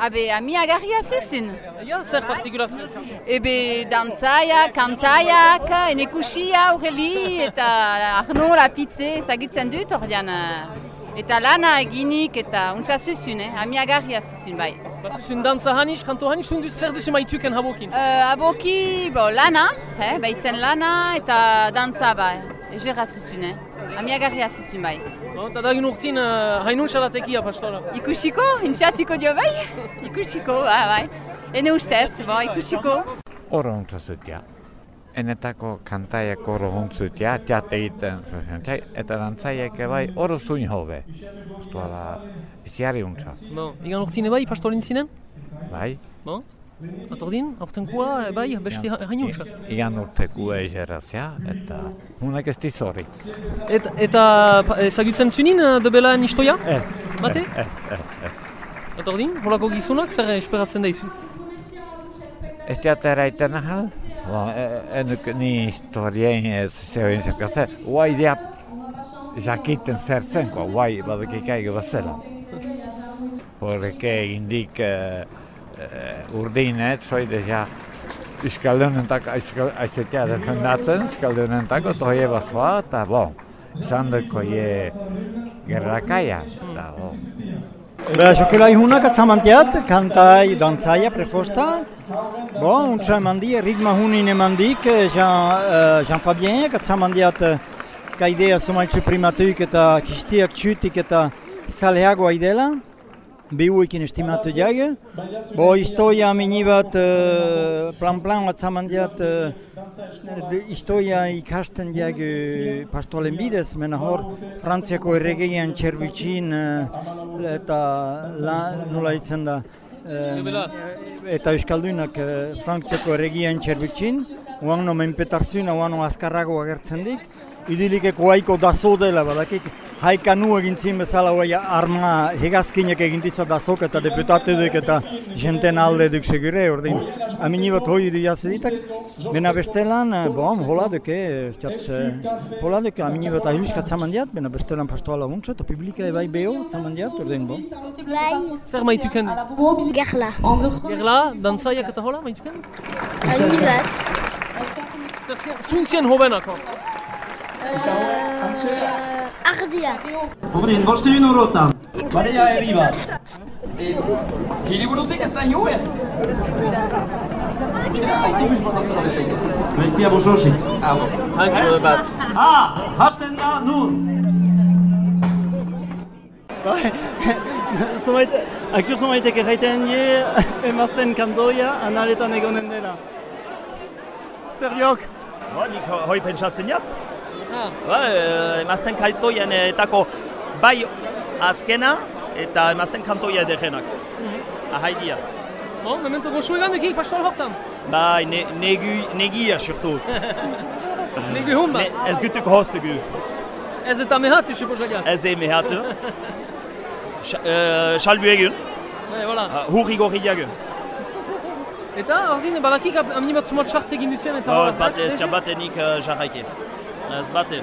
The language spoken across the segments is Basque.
Habe, ami agarria zuzun. Ja, zer partikulatzen? Ebe dantzaiak, kantaiak, enekusia aurreli eta arno lapitze ezagutzen dut ordean. Eta lana eginik eta untsa zuzun, eh? ami agarria zuzun bai. Ba zuzun dantza hanis, kanto hanis, zunduz zer duzu maituken habokin? Uh, aboki, bo, lana, eh? baitzen lana eta dantza bai. Egerra zuzun, eh? ami agarria zuzun bai. No, eta dagin urtin, uh, hainun xaratekia, pastola. Ikusiko, intxatiko dio bai? Ikusiko, bai, bai. Ene ustez, bo, ikusiko. Oro untsa zutia. Enetako kantaiak oro untzutia, teat egiten, eta dantzaiek bai oro zuin hobe. Ostua da, iziari untsa. Bo, igan urtin ebai, pastolin zinen? Bai, Bo? Atordin, aurtenkua, ebai, beste Ja. hainutsa. igan urteko egerazia, eta hunek ez dizorrik. Et, eta ezagutzen zunin, uh, debela nistoia? Ez. Bate? Ez, ez, ez. Atordin, holako gizunak, zer esperatzen daizu? Ez teatera iten ahal? Ba, e- enuk ni historien ez zehoin zen kaze. Guai diat, jakiten zer zen, ko, guai badaki kaigu bazela. Horreke indik uh, uh, urdinet, soide ja, Euskaldunentako, aizetea defendatzen, Euskaldunentako, toie bazoa, eta bon, izan duko ye gerrakaia, eta bon. Ba, jokela ihunak atzamantiat, kantai, dantzaia, prefosta. Bo, untsa eman di, ritma hunin eman dik, Jean, uh, Jean Fabien, atzamandiat kaidea somaitzu primatuik eta kistiak txutik eta zaleagoa idela. Bihuekin estimatu jage. Bo, historia mini bat, uh, plan-plan atzamandiat, uh, de- historia ikasten jage pastolen bidez, mena hor, Frantziako erregeian txerbitxin uh, eta la, nola itzen da, eh, eta Euskaldunak uh, Frantziako erregian txerbitxin, uano menpetarzuna, uano azkarrago agertzen dik, idilikeko haiko dazo dela, badakik, haikanu egin zin bezala hoai arma hegazkinek egin ditza dazok eta deputateduk eta jenten alde duk segure, ordin, amini bat hoi du jazeditak, bena bestelan, eh, bom, hola duke, ez jatz, eh, hola duke, amini bat ahiluskat zamandiat, bena bestelan pastoala untsa, eta publika ebai beho zamandiat, ordin, bom. Bai, Zer maituken? gerla. Gerla, dantzaiak eta hola maituken? Ami bat. Zer zer, zien hobenako? Ardia. Burdin, boste un eurotan. Barea herri bat. Hiriburutik ez da joe! Autobus bat azala bete. Bestia bososik. Hantxo bat. Ah, hasten da nun. Zumait, aktur zumaitek erraiten die, emazten kandoia analetan egonen dela. Zer jok? Ba, nik ho- hoi pentsatzen jat. Ah. Ba, e, emazten kantoien etako bai azkena eta emazten kantoia degenak. Ahaidia. Bo, memento goxu egan dekik pastola hortan. Bai, ne, negu, negia surtut. Negu hun Ne, bat. ez gutuk hoste gu. Ez eta mehatu. Ez eme hatu. Salbu egun, Eh, voilà. hurri gorri jagun. Eta, ordin, badakik ap- amini bat sumat egin duzien eta... Oh, ez jarraike. Ez bate.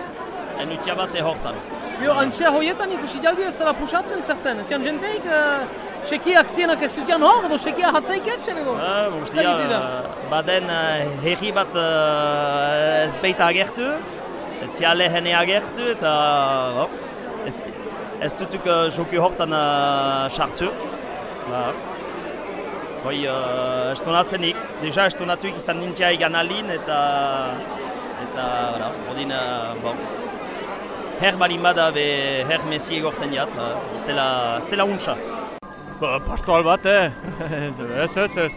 En ut jabate hortan. Jo, antxea hoietan ikusi jaldu ez zela pusatzen zer zen. Ez jan jenteik, uh, sekiak zienak ez zutian hor, edo sekia hatzaik etxen edo. Zer ustia, uh, baden uh, herri bat uh, ez beita agertu, ez zia lehene agertu eta oh, ez, ez dutuk uh, joku hortan uh, sartu. Ba. Hoi, uh, estonatzenik, deja estonatuik izan nintzia egan alin eta eta, bara, odin, uh, bon. Her balin bada be her mesi egorten jat, uh, ez dela, ez dela untsa. Ba, pastoal bat, eh? ez, ez, ez.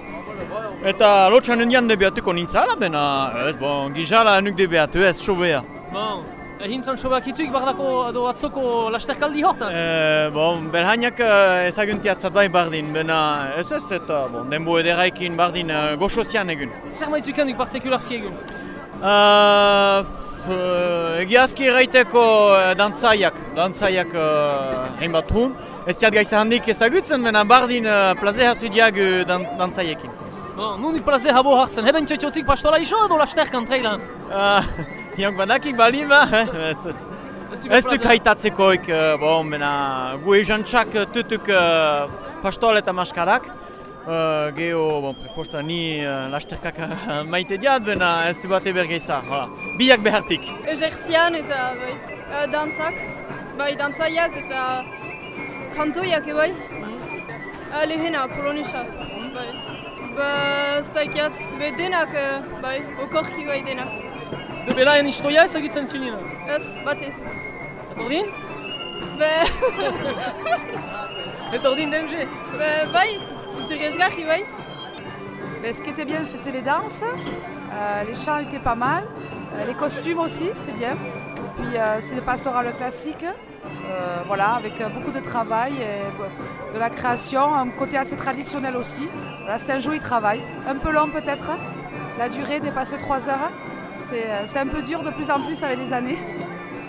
Eta lotxan undian debiatuko nintzala, bena, ez, bon, gizala nuk debiatu, ez, sobea. Bon, ehintzan sobak ituik bardako edo atzoko lasterkaldi hortaz. E, bon, belhainak ezaguntiatzat bai bardin, bena, ez ez, eta, bon, denbo ederaikin bardin goxozian egun. Zer maituken duk partikularzi egun? Uh, egiazki erraiteko dantzaiak, dantzaiak uh, hainbat hun. Ez diat gaitza handik ezagutzen, mena bardin uh, plaze hartu diag dan, dantzaiekin. Bon, nundik plaze habo hartzen, heben txotxotik pastola iso edo lasterkan trailan? Uh, Jank badakik balin ba, ez, ez. Ez duk haitatzekoik, uh, bon, mena gu ežantxak uh, tutuk uh, pastol eta maskarak. Uh, geho, bon, prefosta ni uh, lasterkak uh, maite diat, bena ez du bate bergeiza, hala. Biak behartik. Ejerzian eta bai, uh, dantzak, bai dantzaiak eta kantoiak bai. Uh, lehena, polonisa, bai. Ba, ez dakiat, be denak, uh, bai, okorki bai denak. De belaien istoia ezagutzen zunien? Ez, bate. Eta ordin? Be... Eta ordin denje? Be, bai. Mais ce qui était bien, c'était les danses. Euh, les chants étaient pas mal. Euh, les costumes aussi, c'était bien. Et puis, euh, c'est le pastoral classique. Euh, voilà, avec euh, beaucoup de travail et de la création, un côté assez traditionnel aussi. Voilà, c'était un joli travail. Un peu long peut-être. La durée dépassait 3 heures. C'est euh, c'est un peu dur de plus en plus avec les années.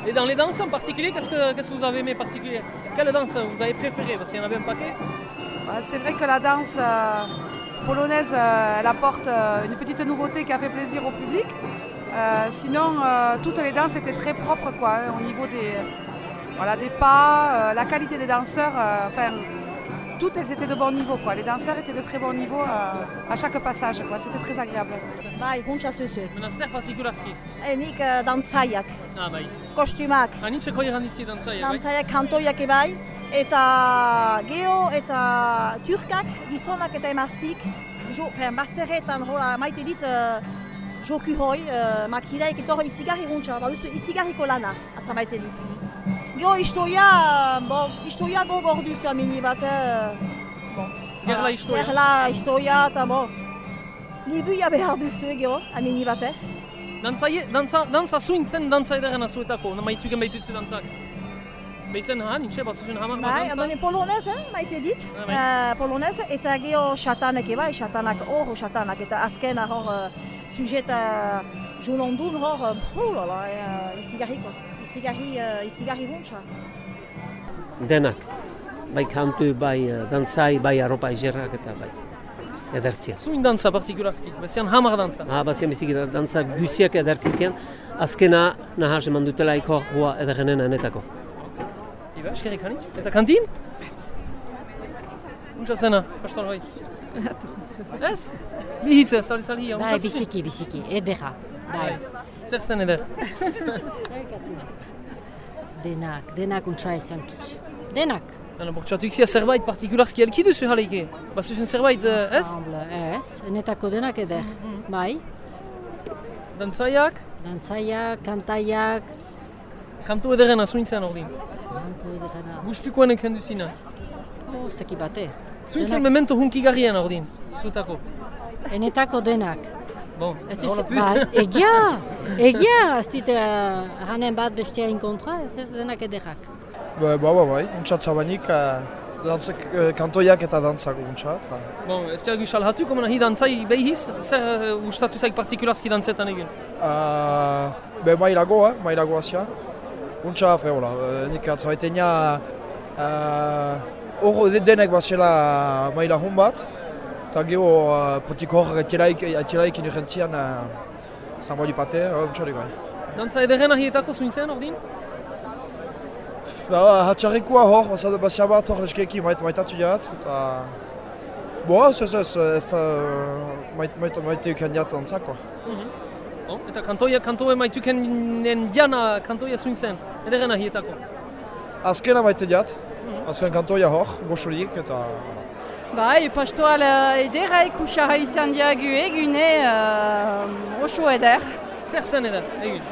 Et dans les danses en particulier, qu'est-ce que, qu'est-ce que vous avez aimé particulier? Quelle danse vous avez préférée? Parce qu'il y en avait un paquet. Ouais, C'est vrai que la danse euh, polonaise, euh, elle apporte euh, une petite nouveauté qui a fait plaisir au public. Sinon, toutes les danses étaient très propres quoi, hein, au niveau des, voilà, des pas, la qualité des danseurs. enfin, toutes elles étaient de bon niveau. Quoi. Les danseurs étaient de très bon niveau euh, à chaque passage. quoi. C'était très agréable. Bai, guntza zuzu. Mena zer partikularski? E, nik uh, dantzaiak, Ah, bai. kostumak, Anitzeko irandizi dantzaiak, bai? dantzaiak kantoiak ebai, eta geho eta turkak, gizonak eta emaztik, jo, fen, bazterretan hola, maite dit uh, joku hoi, uh, makiraik eta hori izigarri guntza, baduzu izigarriko lana, atza maite dit. Geho, istoia, bon, istoia gogor duzu amini bat, uh, bon. Gerla Voilà, istoia. Gerla istoia, eta bon, libuia behar duzu geho, amini bat, eh? Dantzaie, dantza, dantza zuintzen dantza ederena zuetako, na maituken baitutzu dantzak. Beizen ha, nintxe bat zuzun hamar bat Bai, dantza? abone polonez, eh, maite dit, Ah, bai. uh, polonez, eta geho xatanek eba, xatanak hor, xatanak, eta azken hor uh, sujeta julondun hor, uh, oh la la, uh, izigarriko, izigarri, uh, izigarri guntza. Denak. Bai kantu, bai eh, dantzai, bai arropa izerrak eta bai. Edertzia. Zuin dantza partikularski, bezian hamar dantza. Ha, bazian bizik dantza guziak edertziken, azkena nahas eman dutela iko hua ederrenen anetako. Iba, eskerrik hanitz. Eta kantin? Untsa zena, pastor hoi. Ez? Bi hitze, zali zali hia. Bai, biziki, biziki, edera. Bai. Zer zen eder? Denak, denak untsa izan dut. Denak. Dena, bortxatuik zia zerbait partikularski elki duzu jaleike. Bazuzun zerbait, eh, ez? Ensemble, ez, enetako denak eder. Bai. Dantzaiak? Dantzaiak, kantaiak. Kantu ederena zuintzen ordin. Kantu ederena. Gustukoenek henduzina. Oh, zeki bate. Zuintzen Denak- memento hunkigarrien ordin, zuetako. Enetako denak. Bon, Ez pu. bai, egia, egia, ez dit hanen bat besteain kontra, ez ez denak ederrak. Ba, ba, ba, bai, untsatza bainik, uh, dantzak, uh, kantoiak eta dantzak untsat. Bon, ez diagu salhatu, komena hi dantzai behiz, zer uh, gustatu zaik partikularski dantzetan egin? Uh, be, mailago, eh, mailago azia. Untsa, fe, hola, uh, nik atzabaitenia, uh, hor de- denek bazela maila hun bat, eta geho uh, potik hor atxelaik, atxelaik inurentzian uh, zanboli pate, uh, untsarik bai. Dantza ederena hietako zuintzen ordin? Ba, hatxarrikoa hor, bazade bazia bat hor leskeki mait, maitatu jat, eta... Bo, ez ez ez, ez da mait, mait, maite uken jat dantzako. Bon, eta kantoia, kantoia maituken jana kantoia zuintzen, ederena hietako. Azkena maite jat, azken kantoia hor, goxolik, eta... Bai, pastoal uh, edera ikusara izan diagu egune uh, oso eder. Zer zen eder, egun?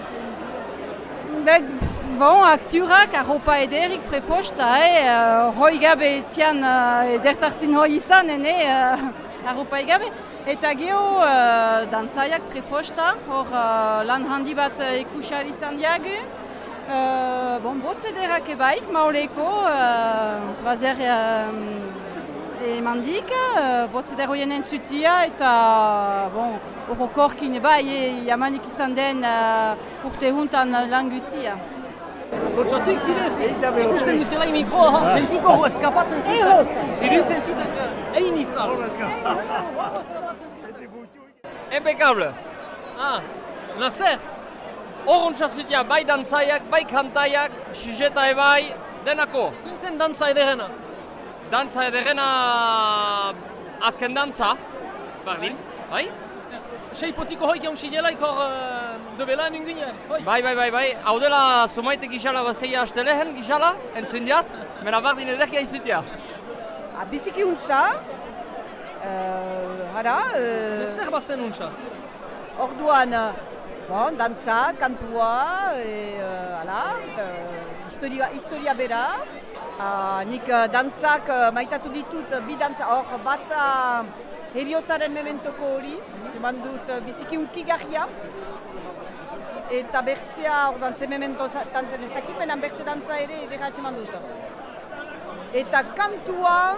Bek, bon, akturak arropa ederik prefosta, eh, uh, hoi gabe etian uh, edertarzun hoi izan, ene, uh, arropa egabe. Eta geho uh, dantzaiak prefosta, hor uh, lan handi bat uh, ikusar izan diagu. Uh, bon, botz ederak ebai, maoleko, uh, bazer um, emandik, uh, botzider hoien entzutia eta bon, orokorkin bai e, jamanik izan den uh, urte huntan uh, lan guzia. Lotxatik zinez, ikusten duzela mikroa, sentiko eskapatzen zizten. Iruditzen ziten, egin izan. Impecable. Ah, Nasser, horrontza zutia bai dantzaiak, bai kantaiak, sujeta ebai, denako. Zintzen dantza ederena? Dantza ederena... azken dantza, bardin, bai? Sei potiko hoik jaun sidelaik hor uh, dobela ninginen, hoi? Bai, bai, bai, bai. Hau dela sumaite gizala baseia haste lehen gizala, entzun diat, mena bardin ederkia izutia. A biziki untsa, uh, hara... Uh, Zer bazen untsa? Orduan, bon, dantza, kantua, e, uh, ala, uh, historia, historia bera. Uh, nik uh, dantzak uh, maitatu ditut bi dantza, hor bat uh, heriotzaren mementoko hori, zeman dut uh, biziki unkigarria. Eta bertzea, orduan ze memento tantzen ez dakit, menan bertze dantza ere edera atseman dut. Eta kantua,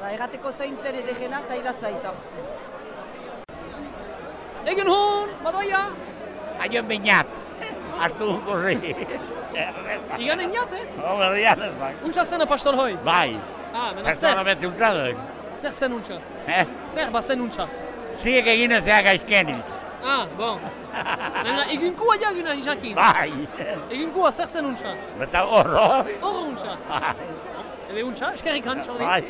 ba, errateko zain zer edegena, zaila zaita. Egin hon, badoia! Aio binat, hartu gorri. Igan eniat, eh? Home, dian ezak. Untsa zena pastol hoi? Bai. Ah, mena zer? Persona beti untradek. Zer zen untsa? Eh? Zer bazen untsa? Ziek egin ezea gaizkeni. Ah, bon. Mena, egin kua jaguna izakin? Bai. Egin kua, zer zen untsa? Beta horro. Horro untsa? Ebe untsa, eskerrik antxo. Bai.